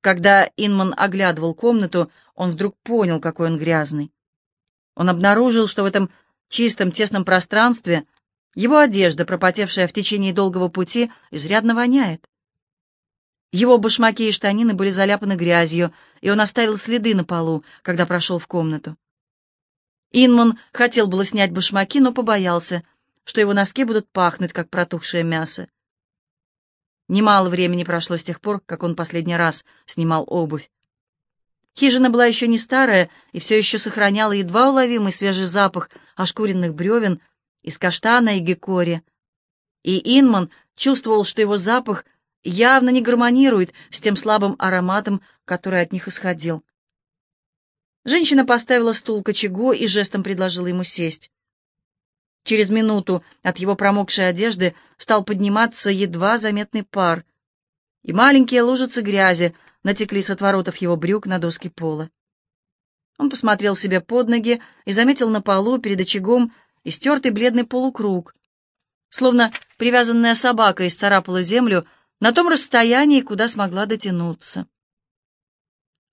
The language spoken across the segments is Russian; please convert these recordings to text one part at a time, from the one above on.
Когда Инман оглядывал комнату, он вдруг понял, какой он грязный. Он обнаружил, что в этом чистом тесном пространстве его одежда, пропотевшая в течение долгого пути, изрядно воняет. Его башмаки и штанины были заляпаны грязью, и он оставил следы на полу, когда прошел в комнату. Инман хотел было снять башмаки, но побоялся, что его носки будут пахнуть, как протухшее мясо. Немало времени прошло с тех пор, как он последний раз снимал обувь. Хижина была еще не старая и все еще сохраняла едва уловимый свежий запах ошкуренных бревен из каштана и гекори. И Инман чувствовал, что его запах явно не гармонирует с тем слабым ароматом, который от них исходил. Женщина поставила стул к очагу и жестом предложила ему сесть. Через минуту от его промокшей одежды стал подниматься едва заметный пар, и маленькие лужицы грязи натекли с отворотов его брюк на доски пола. Он посмотрел себе под ноги и заметил на полу перед очагом истертый бледный полукруг, словно привязанная собака исцарапала землю на том расстоянии, куда смогла дотянуться.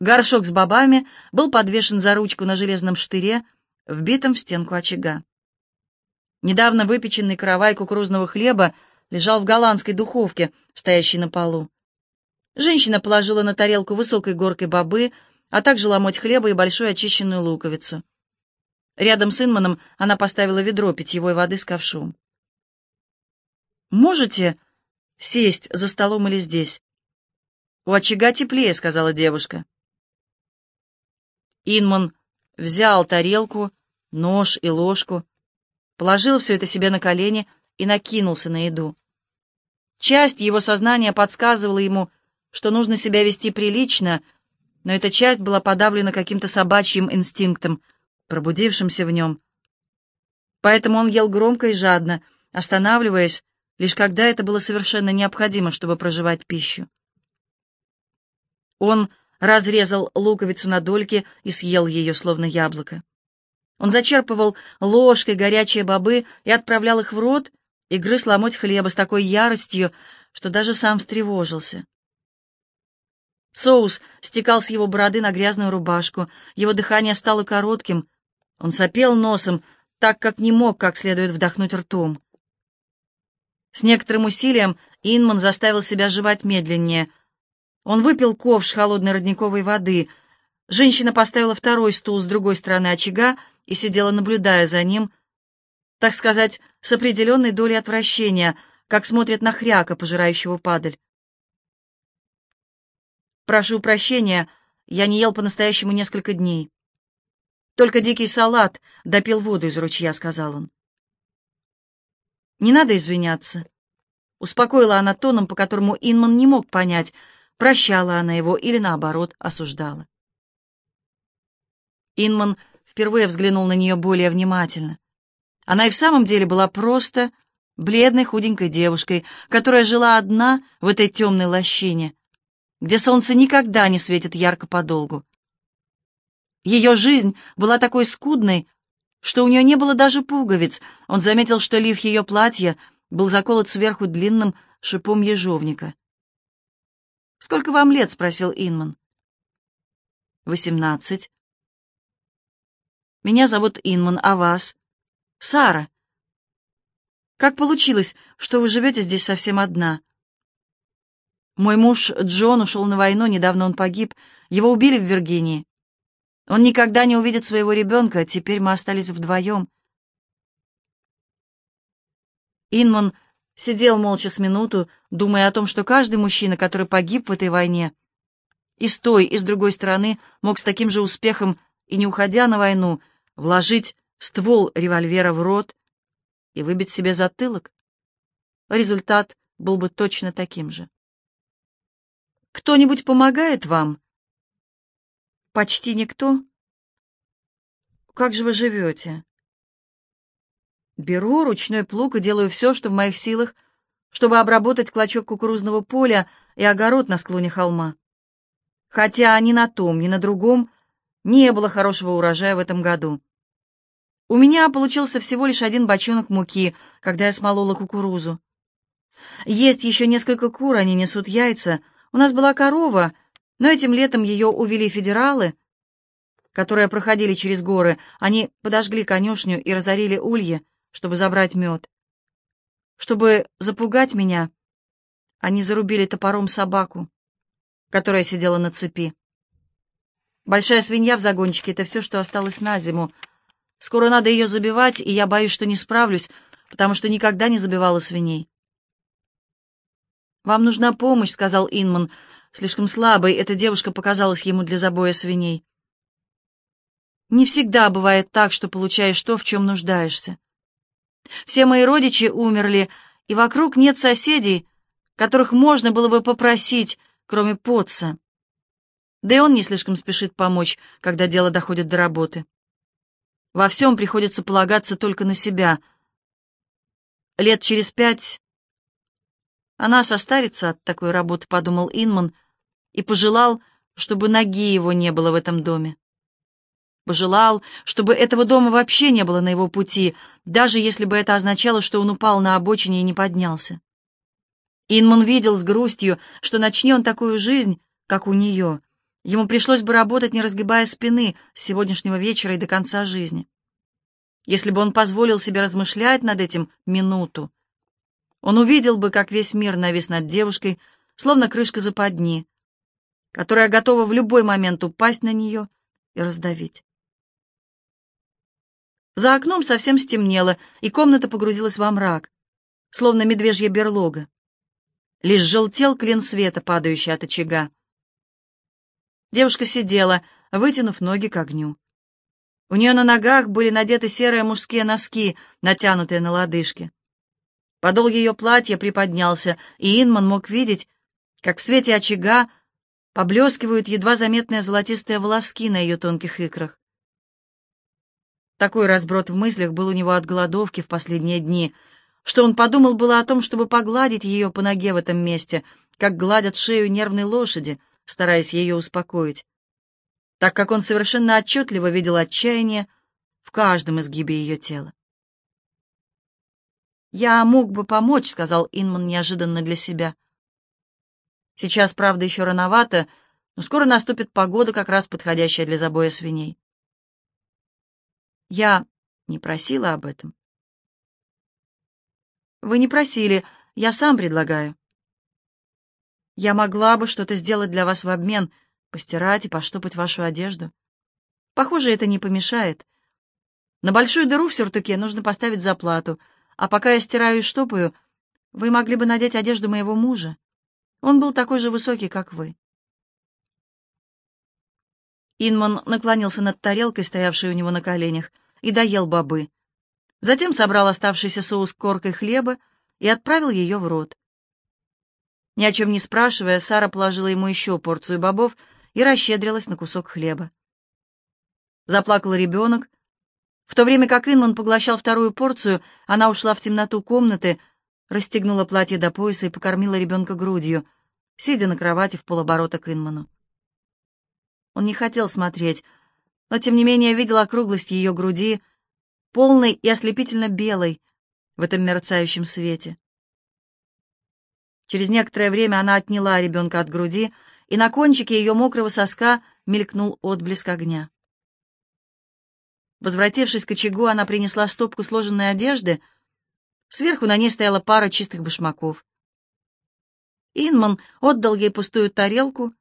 Горшок с бобами был подвешен за ручку на железном штыре, вбитом в стенку очага. Недавно выпеченный каравай кукурузного хлеба лежал в голландской духовке, стоящей на полу. Женщина положила на тарелку высокой горкой бобы, а также ломоть хлеба и большую очищенную луковицу. Рядом с Инманом она поставила ведро питьевой воды с ковшом. «Можете сесть за столом или здесь?» «У очага теплее», — сказала девушка. Инман взял тарелку, нож и ложку, положил все это себе на колени и накинулся на еду. Часть его сознания подсказывала ему, что нужно себя вести прилично, но эта часть была подавлена каким-то собачьим инстинктом, пробудившимся в нем. Поэтому он ел громко и жадно, останавливаясь, лишь когда это было совершенно необходимо, чтобы проживать пищу. Он разрезал луковицу на дольки и съел ее, словно яблоко. Он зачерпывал ложкой горячие бобы и отправлял их в рот, и грыз ломоть хлеба с такой яростью, что даже сам встревожился. Соус стекал с его бороды на грязную рубашку, его дыхание стало коротким, он сопел носом, так как не мог как следует вдохнуть ртом. С некоторым усилием Инман заставил себя жевать медленнее — он выпил ковш холодной родниковой воды. Женщина поставила второй стул с другой стороны очага и сидела, наблюдая за ним, так сказать, с определенной долей отвращения, как смотрят на хряка, пожирающего падаль. «Прошу прощения, я не ел по-настоящему несколько дней. Только дикий салат допил воду из ручья», — сказал он. «Не надо извиняться», — успокоила она тоном, по которому Инман не мог понять — Прощала она его или, наоборот, осуждала. Инман впервые взглянул на нее более внимательно. Она и в самом деле была просто бледной худенькой девушкой, которая жила одна в этой темной лощине, где солнце никогда не светит ярко подолгу. Ее жизнь была такой скудной, что у нее не было даже пуговиц. Он заметил, что лиф ее платья был заколот сверху длинным шипом ежовника. «Сколько вам лет?» — спросил Инман. «Восемнадцать». «Меня зовут Инман, а вас?» «Сара». «Как получилось, что вы живете здесь совсем одна?» «Мой муж Джон ушел на войну, недавно он погиб. Его убили в Виргинии. Он никогда не увидит своего ребенка, теперь мы остались вдвоем». Инман Сидел молча с минуту, думая о том, что каждый мужчина, который погиб в этой войне, и с той, и с другой стороны, мог с таким же успехом, и не уходя на войну, вложить ствол револьвера в рот и выбить себе затылок. Результат был бы точно таким же. «Кто-нибудь помогает вам?» «Почти никто». «Как же вы живете?» Беру ручной плуг и делаю все, что в моих силах, чтобы обработать клочок кукурузного поля и огород на склоне холма. Хотя ни на том, ни на другом не было хорошего урожая в этом году. У меня получился всего лишь один бочонок муки, когда я смолола кукурузу. Есть еще несколько кур, они несут яйца. У нас была корова, Но этим летом ее увели федералы, которые проходили через горы. Они подожгли конюшню и разорили ульи, чтобы забрать мед. Чтобы запугать меня, они зарубили топором собаку, которая сидела на цепи. Большая свинья в загончике — это все, что осталось на зиму. Скоро надо ее забивать, и я боюсь, что не справлюсь, потому что никогда не забивала свиней. «Вам нужна помощь», — сказал Инман. Слишком слабой эта девушка показалась ему для забоя свиней. «Не всегда бывает так, что получаешь то, в чем нуждаешься. Все мои родичи умерли, и вокруг нет соседей, которых можно было бы попросить, кроме Потца. Да и он не слишком спешит помочь, когда дело доходит до работы. Во всем приходится полагаться только на себя. Лет через пять она состарится от такой работы, подумал Инман, и пожелал, чтобы ноги его не было в этом доме. Пожелал, чтобы этого дома вообще не было на его пути, даже если бы это означало, что он упал на обочине и не поднялся. Инман видел с грустью, что начни он такую жизнь, как у нее, ему пришлось бы работать, не разгибая спины, с сегодняшнего вечера и до конца жизни. Если бы он позволил себе размышлять над этим минуту, он увидел бы, как весь мир навис над девушкой, словно крышка западни, которая готова в любой момент упасть на нее и раздавить. За окном совсем стемнело, и комната погрузилась во мрак, словно медвежья берлога. Лишь желтел клин света, падающий от очага. Девушка сидела, вытянув ноги к огню. У нее на ногах были надеты серые мужские носки, натянутые на лодыжки. Подол ее платья приподнялся, и Инман мог видеть, как в свете очага поблескивают едва заметные золотистые волоски на ее тонких икрах. Такой разброд в мыслях был у него от голодовки в последние дни, что он подумал было о том, чтобы погладить ее по ноге в этом месте, как гладят шею нервной лошади, стараясь ее успокоить, так как он совершенно отчетливо видел отчаяние в каждом изгибе ее тела. «Я мог бы помочь», — сказал Инман неожиданно для себя. «Сейчас, правда, еще рановато, но скоро наступит погода, как раз подходящая для забоя свиней». «Я не просила об этом». «Вы не просили, я сам предлагаю». «Я могла бы что-то сделать для вас в обмен, постирать и поштопать вашу одежду. Похоже, это не помешает. На большую дыру в сюртуке нужно поставить заплату — а пока я стираю и штопаю, вы могли бы надеть одежду моего мужа. Он был такой же высокий, как вы. Инман наклонился над тарелкой, стоявшей у него на коленях, и доел бобы. Затем собрал оставшийся соус коркой хлеба и отправил ее в рот. Ни о чем не спрашивая, Сара положила ему еще порцию бобов и расщедрилась на кусок хлеба. Заплакал ребенок, в то время как Инман поглощал вторую порцию, она ушла в темноту комнаты, расстегнула платье до пояса и покормила ребенка грудью, сидя на кровати в полоборота к Инману. Он не хотел смотреть, но тем не менее видел округлость ее груди, полной и ослепительно белой в этом мерцающем свете. Через некоторое время она отняла ребенка от груди, и на кончике ее мокрого соска мелькнул отблеск огня. Возвратившись к очагу, она принесла стопку сложенной одежды. Сверху на ней стояла пара чистых башмаков. Инман отдал ей пустую тарелку.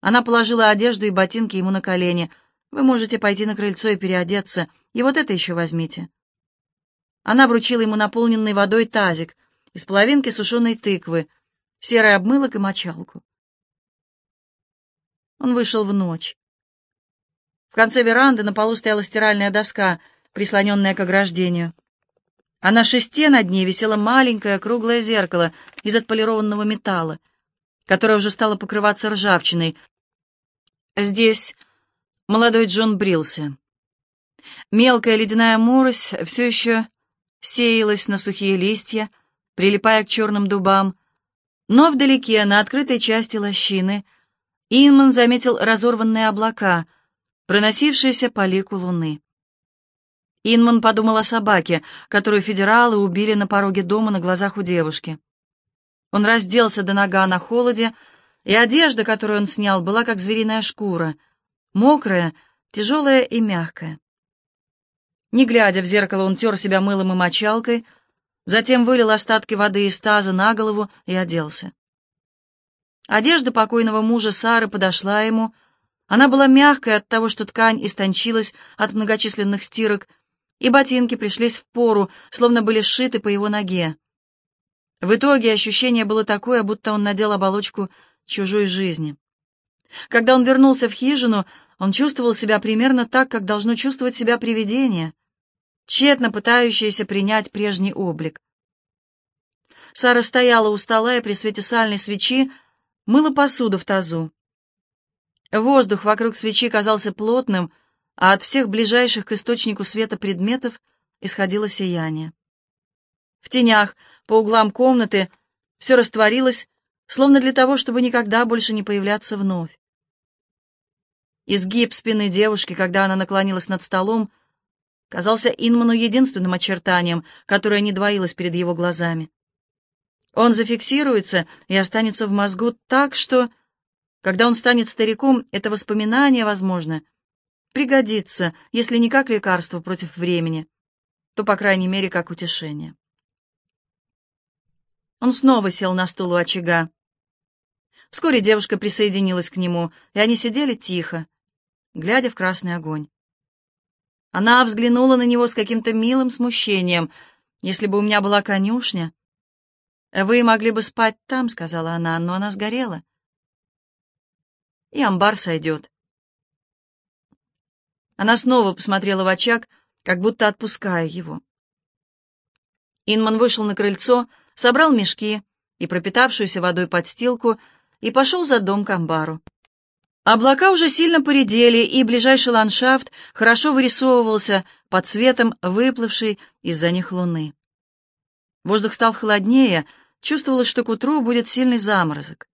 Она положила одежду и ботинки ему на колени. «Вы можете пойти на крыльцо и переодеться, и вот это еще возьмите». Она вручила ему наполненный водой тазик из половинки сушеной тыквы, серый обмылок и мочалку. Он вышел в ночь. В конце веранды на полу стояла стиральная доска, прислоненная к ограждению. А на шесте над ней висело маленькое круглое зеркало из отполированного металла, которое уже стало покрываться ржавчиной. Здесь молодой Джон брился. Мелкая ледяная морось все еще сеялась на сухие листья, прилипая к черным дубам, но вдалеке, на открытой части лощины, Инман заметил разорванные облака — проносившиеся по лику луны. Инман подумал о собаке, которую федералы убили на пороге дома на глазах у девушки. Он разделся до нога на холоде И одежда, которую он снял, была как звериная шкура, мокрая, тяжелая и мягкая. Не глядя в зеркало, он тер себя мылом и мочалкой, затем вылил остатки воды из таза на голову и оделся. Одежда покойного мужа Сары подошла ему. Она была мягкой от того, что ткань истончилась от многочисленных стирок, и ботинки пришлись в пору, словно были сшиты по его ноге. В итоге ощущение было такое, будто он надел оболочку чужой жизни. Когда он вернулся в хижину, он чувствовал себя примерно так, как должно чувствовать себя привидение, тщетно пытающееся принять прежний облик. Сара стояла у стола и при свете сальной свечи мыла посуду в тазу. Воздух вокруг свечи казался плотным, а от всех ближайших к источнику света предметов исходило сияние. В тенях по углам комнаты все растворилось, словно для того, чтобы никогда больше не появляться вновь. Изгиб спины девушки, когда она наклонилась над столом, казался Инману единственным очертанием, которое не двоилось перед его глазами. Он зафиксируется и останется в мозгу так, что, когда он станет стариком, это воспоминание, возможно, пригодится, если не как лекарство против времени, то, по крайней мере, как утешение. Он снова сел на стул у очага. Вскоре девушка присоединилась к нему, и они сидели тихо, глядя в красный огонь. Она взглянула на него с каким-то милым смущением. «Если бы у меня была конюшня...» «Вы могли бы спать там», — сказала она, — «но она сгорела». «И амбар сойдет». Она снова посмотрела в очаг, как будто отпуская его. Инман вышел на крыльцо, собрал мешки и пропитавшуюся водой подстилку и пошел за дом к амбару. Облака уже сильно поредели, и ближайший ландшафт хорошо вырисовывался под цветом выплывшей из-за них луны. Воздух стал холоднее, чувствовалось, что к утру будет сильный заморозок.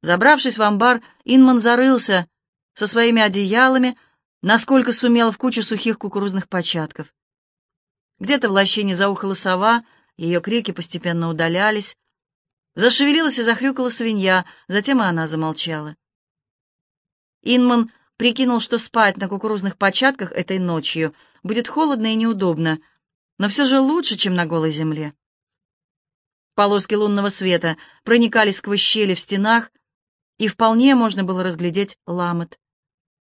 Забравшись в амбар, Инман зарылся со своими одеялами, насколько сумел в кучу сухих кукурузных початков. Где-то в лощине заухала сова, ее крики постепенно удалялись. Зашевелилась и захрюкала свинья, затем и она замолчала. Инман прикинул, что спать на кукурузных початках этой ночью будет холодно и неудобно, но все же лучше, чем на голой земле. Полоски лунного света проникали сквозь щели в стенах, и вполне можно было разглядеть ламот.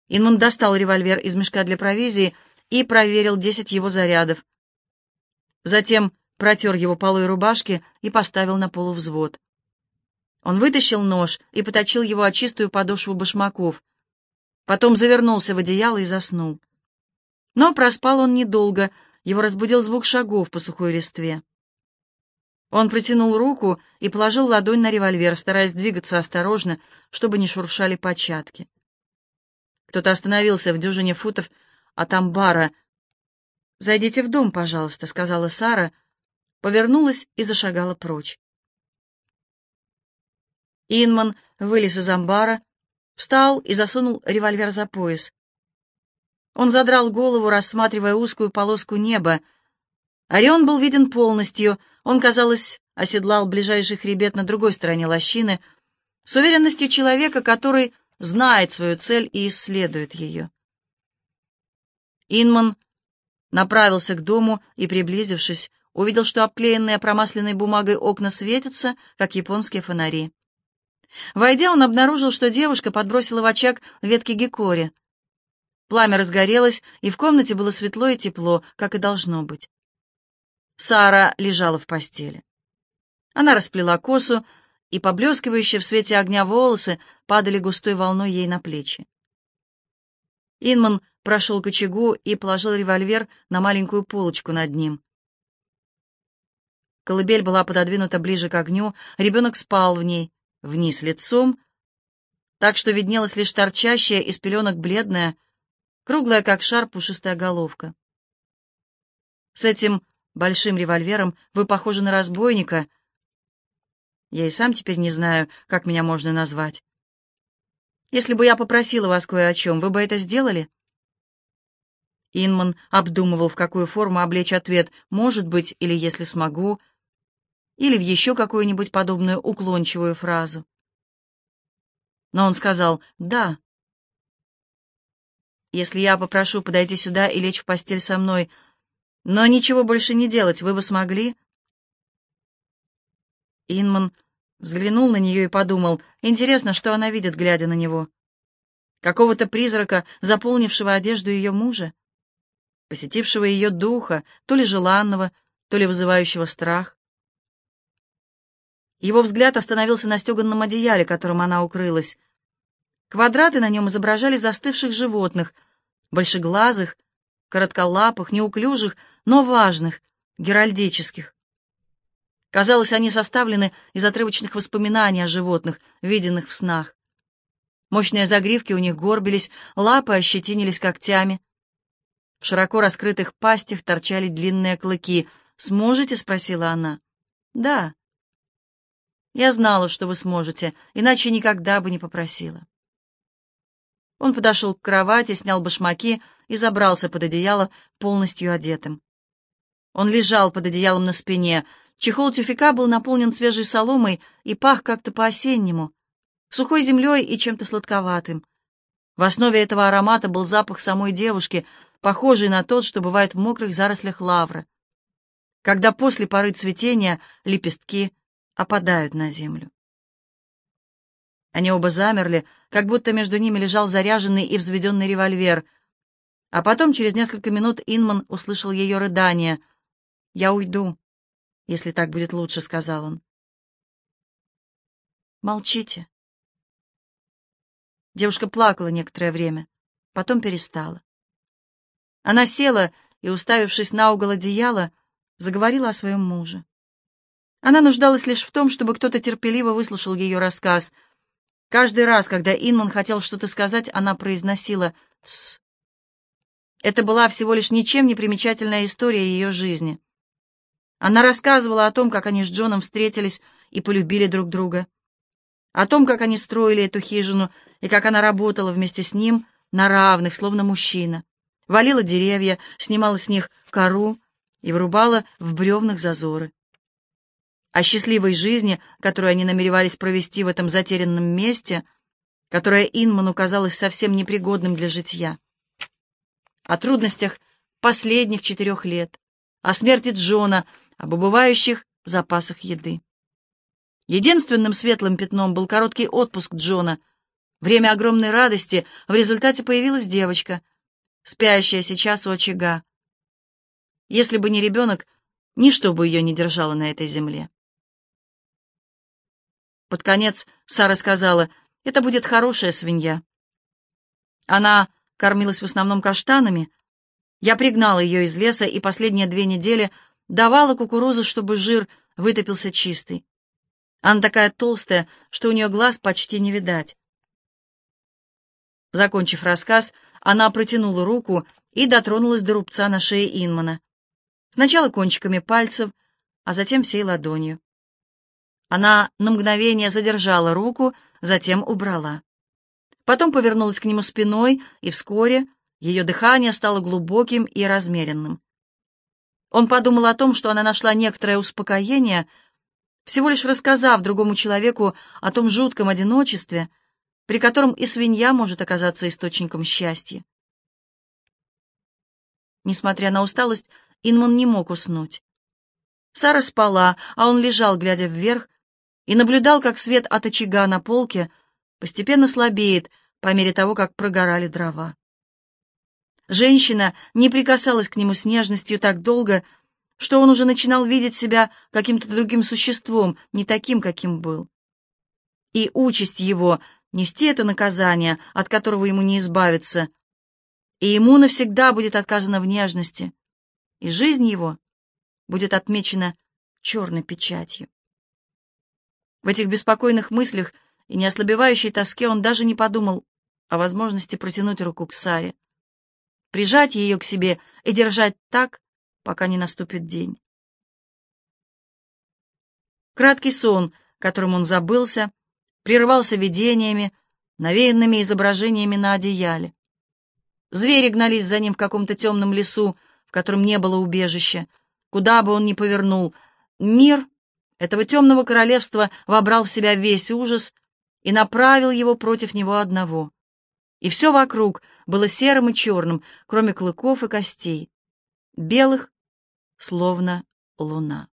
Инман достал револьвер из мешка для провизии и проверил десять его зарядов. Затем протер его полой рубашки и поставил на полу взвод. Он вытащил нож и поточил его о чистую подошву башмаков. Потом завернулся в одеяло и заснул. Но проспал он недолго, его разбудил звук шагов по сухой листве. Он протянул руку и положил ладонь на револьвер, стараясь двигаться осторожно, чтобы не шуршали початки. Кто-то остановился в дюжине футов от амбара. «Зайдите в дом, пожалуйста», — сказала Сара, повернулась и зашагала прочь. Инман вылез из амбара, встал и засунул револьвер за пояс. Он задрал голову, рассматривая узкую полоску неба. Орион был виден полностью, он, казалось, оседлал ближайший хребет на другой стороне лощины, с уверенностью человека, который знает свою цель и исследует ее. Инман направился к дому и, приблизившись, увидел, что обклеенные промасленной бумагой окна светятся, как японские фонари. Войдя, он обнаружил, что девушка подбросила в очаг ветки гекори. Пламя разгорелось, и в комнате было светло и тепло, как и должно быть. Сара лежала в постели. Она расплела косу, и поблескивающие в свете огня волосы падали густой волной ей на плечи. Инман прошел к очагу и положил револьвер на маленькую полочку над ним. Колыбель была пододвинута ближе к огню, ребенок спал в ней, вниз лицом, так что виднелась лишь торчащая из пеленок бледная, круглая как шар пушистая головка. С этим большим револьвером вы похожи на разбойника — я и сам теперь не знаю, как меня можно назвать. Если бы я попросила вас кое о чем, вы бы это сделали?» Инман обдумывал, в какую форму облечь ответ «может быть» или «если смогу», или в еще какую-нибудь подобную уклончивую фразу. но он сказал «да». «Если я попрошу подойти сюда и лечь в постель со мной, но ничего больше не делать, вы бы смогли?» Инман взглянул на нее и подумал, интересно, что она видит, глядя на него. Какого-то призрака, заполнившего одежду ее мужа, посетившего ее духа, то ли желанного, то ли вызывающего страх. Его взгляд остановился на стеганном одеяле, которым она укрылась. Квадраты на нем изображали застывших животных, большеглазых, коротколапых, неуклюжих, но важных, геральдических. Казалось, они составлены из отрывочных воспоминаний о животных, виденных в снах. Мощные загривки у них горбились, лапы ощетинились когтями. В широко раскрытых пастях торчали длинные клыки. «Сможете?» — спросила она. «Да», я знала, что вы сможете, иначе никогда бы не попросила. Он подошел к кровати, снял башмаки и забрался под одеяло, полностью одетым. Он лежал под одеялом на спине. Чехол тюфяка был наполнен свежей соломой и пах как-то по-осеннему, сухой землей и чем-то сладковатым. В основе этого аромата был запах самой девушки, похожий на тот, что бывает в мокрых зарослях лавры, когда после поры цветения лепестки опадают на землю. Они оба замерли, как будто между ними лежал заряженный и взведенный револьвер. А потом, через несколько минут, Инман услышал ее рыдание. «Я уйду, если так будет лучше», — сказал он. «Молчите». Девушка плакала некоторое время, потом перестала. Она села и, уставившись на угол одеяла, заговорила о своем муже. Она нуждалась лишь в том, чтобы кто-то терпеливо выслушал ее рассказ. Каждый раз, когда Инман хотел что-то сказать, она произносила «Тсс». Это была всего лишь ничем не примечательная история ее жизни. Она рассказывала о том, как они с Джоном встретились и полюбили друг друга, о том, как они строили эту хижину и как она работала вместе с ним на равных, словно мужчина, валила деревья, снимала с них кору и врубала в бревнах зазоры о счастливой жизни, которую они намеревались провести в этом затерянном месте, которое Инману казалось совсем непригодным для житья, о трудностях последних четырех лет, о смерти Джона, об убывающих запасах еды. Единственным светлым пятном был короткий отпуск Джона. Время огромной радости, в результате появилась девочка, спящая сейчас у очага. Если бы не ребенок, ничто бы ее не держало на этой земле. Под конец Сара сказала, это будет хорошая свинья. Она кормилась в основном каштанами. Я пригнала ее из леса и последние две недели давала кукурузу, чтобы жир вытопился чистый. Она такая толстая, что у нее глаз почти не видать. Закончив рассказ, она протянула руку и дотронулась до рубца на шее Инмана. Сначала кончиками пальцев, а затем всей ладонью. Она на мгновение задержала руку, затем убрала. Потом повернулась к нему спиной, и вскоре ее дыхание стало глубоким и размеренным. Он подумал о том, что она нашла некоторое успокоение, всего лишь рассказав другому человеку о том жутком одиночестве, при котором и свинья может оказаться источником счастья. Несмотря на усталость, Инман не мог уснуть. Сара спала, а он лежал, глядя вверх, и наблюдал, как свет от очага на полке постепенно слабеет по мере того, как прогорали дрова. Женщина не прикасалась к нему с нежностью так долго, что он уже начинал видеть себя каким-то другим существом, не таким, каким был. И участь его — нести это наказание, от которого ему не избавиться, и ему навсегда будет отказано в нежности, и жизнь его будет отмечена черной печатью. В этих беспокойных мыслях и неослабевающей тоске он даже не подумал о возможности протянуть руку к Саре, прижать ее к себе и держать так, пока не наступит день. Краткий сон, которым он забылся, прерывался видениями, навеянными изображениями на одеяле. Звери гнались за ним в каком-то темном лесу, в котором не было убежища. Куда бы он ни повернул, мир этого темного королевства вобрал в себя весь ужас и направил его против него одного. И все вокруг было серым и черным, кроме клыков и костей, белых, словно луна.